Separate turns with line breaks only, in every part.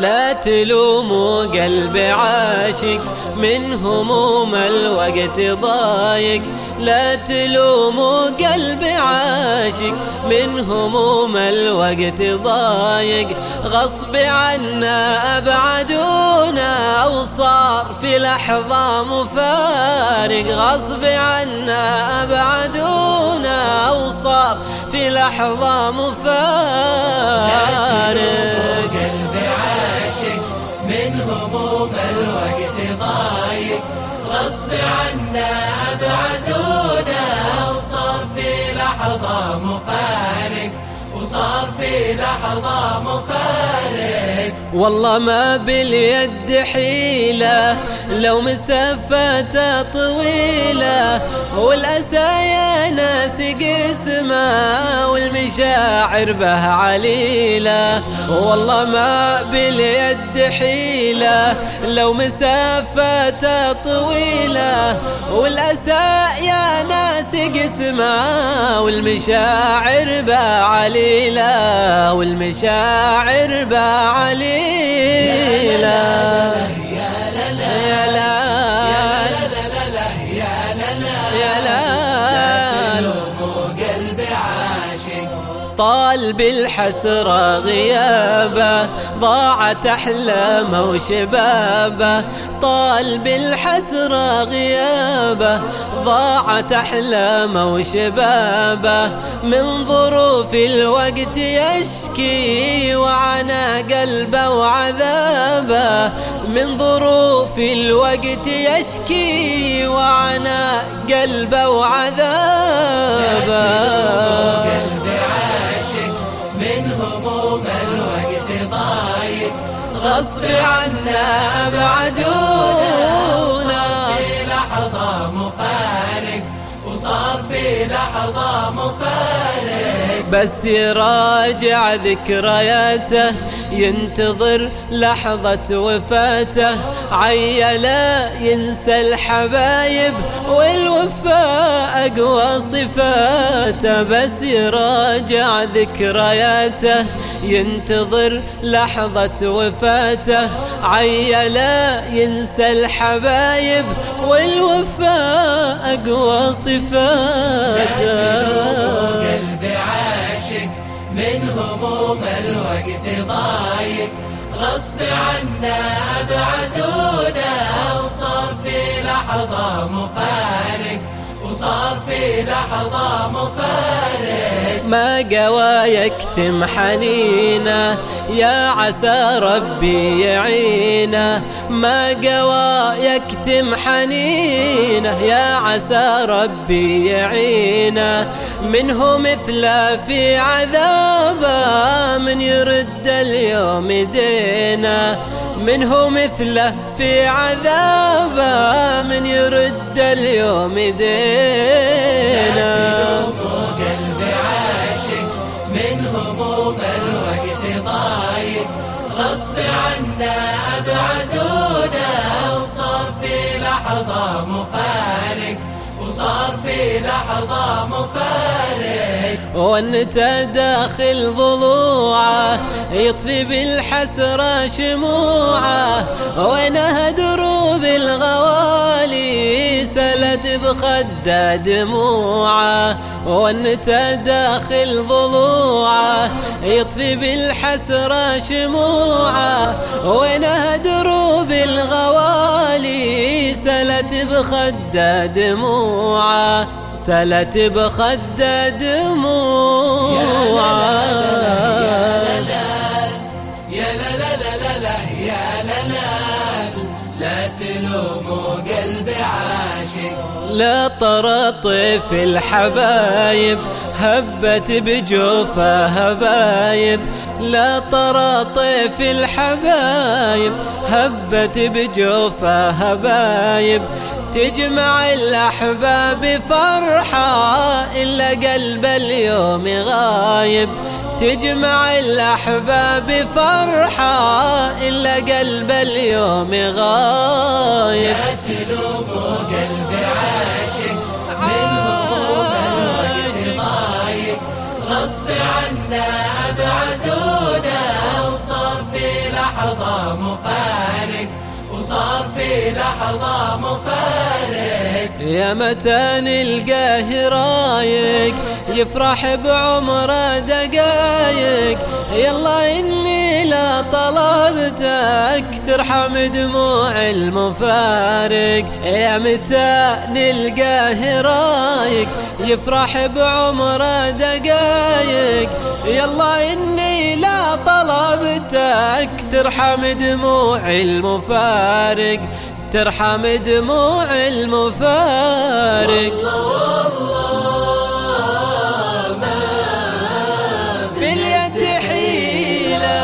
لا تلوموا قلب عاشق من هموم الوقت ضايق. لا تلوموا قلب عاشق من هموم الوقت ضايق. غصب عنا أبعدونا وصار في لحظة مفارق. غصب عنا أبعدونا وصار في لحظة مفارق.
أبعدونا وصار في لحظة مفارق وصار في لحظة مفارق.
والله ما باليد حيلة لو مسافته طويلة والأسايا ناس قسمة والمشاعر به عليلة. والله ما باليد حيلة لو مسافته طويلة والأسايا ناس قسمة والمشاعر به عليلة والمشاعر به عليلة.
يا لا
يا لا
يا لا
يا لا
تلوموا قلب عاشق
طال بالحسرة غيابة ضاعت أحلامه وشبابه طال بالحسرة غيابة ضاعت أحلامه وشبابه من ظروف الوقت يشكي قلبه وعذابه من ظروف الوقت يشكي وعنا قلبه وعذابه.
قلب عاشق من هموم الوقت ضايق
غصب عنا أبعدونا.
في لحظة مفارق وصار في لحظة مفارق.
بس يراجع ذكرياته ينتظر لحظة وفاته. عيلا ينسى الحبايب والوفاء أقوى صفاته. بس يراجع ذكرياته ينتظر لحظة وفاته. عيلا ينسى الحبايب والوفاء أقوى صفاته.
هموم الوقت ضايق. غصب عنا أبعدونا وصار في لحظة مفارق. وصار في لحظة مفارق.
ما قوى يكتم حنينة يا عسى ربي يعينة. ما قوى يكتم حنينة يا عسى ربي يعينة. منه مثله في عذابه من يرد اليوم دينه منه مثله في عذابه من يرد اليوم
قلب عاشق من هموم الوقت ضايق غصب عنا أبعدونا وصار في لحظة وصار لحظة مفارق
وانت داخل ضلوعه يطفي بالحسرة شموعه. وينها دروب الغوالي سلت بخده دموعه. وانت داخل ضلوعه يطفي بالحسرة شموعه. وينها دروب الغوالي سلت بخده دموعه. سلت بخده دموعه
يا لا تلوموا قلب عاشق
لا طرطف الحبايب هبت بجوفة هبايب. لا طرطف الحبايب هبت بجوفة هبايب. تجمع الأحباب فرحة إلا قلب اليوم غايب. تجمع الأحباب فرحة إلا قلب اليوم غايب.
تلوموا قلب عاشق من ضايق غصب عنا أبعدونا وصار في لحظة مفارق وصار في لحظة مفارق.
يا متى نلقاه رايق؟ يفرح بعمره دقايق. يلا إني لا طلبتك ترحم دموع المفارق. يا متى نلقاه رايق؟ يفرح بعمره دقايق. يلا إني طلبتك ترحم دموع المفارق ترحم دموع المفارق. باليد حيلة.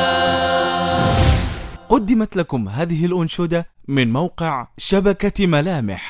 قدمت لكم هذه الأنشودة من موقع شبكة ملامح.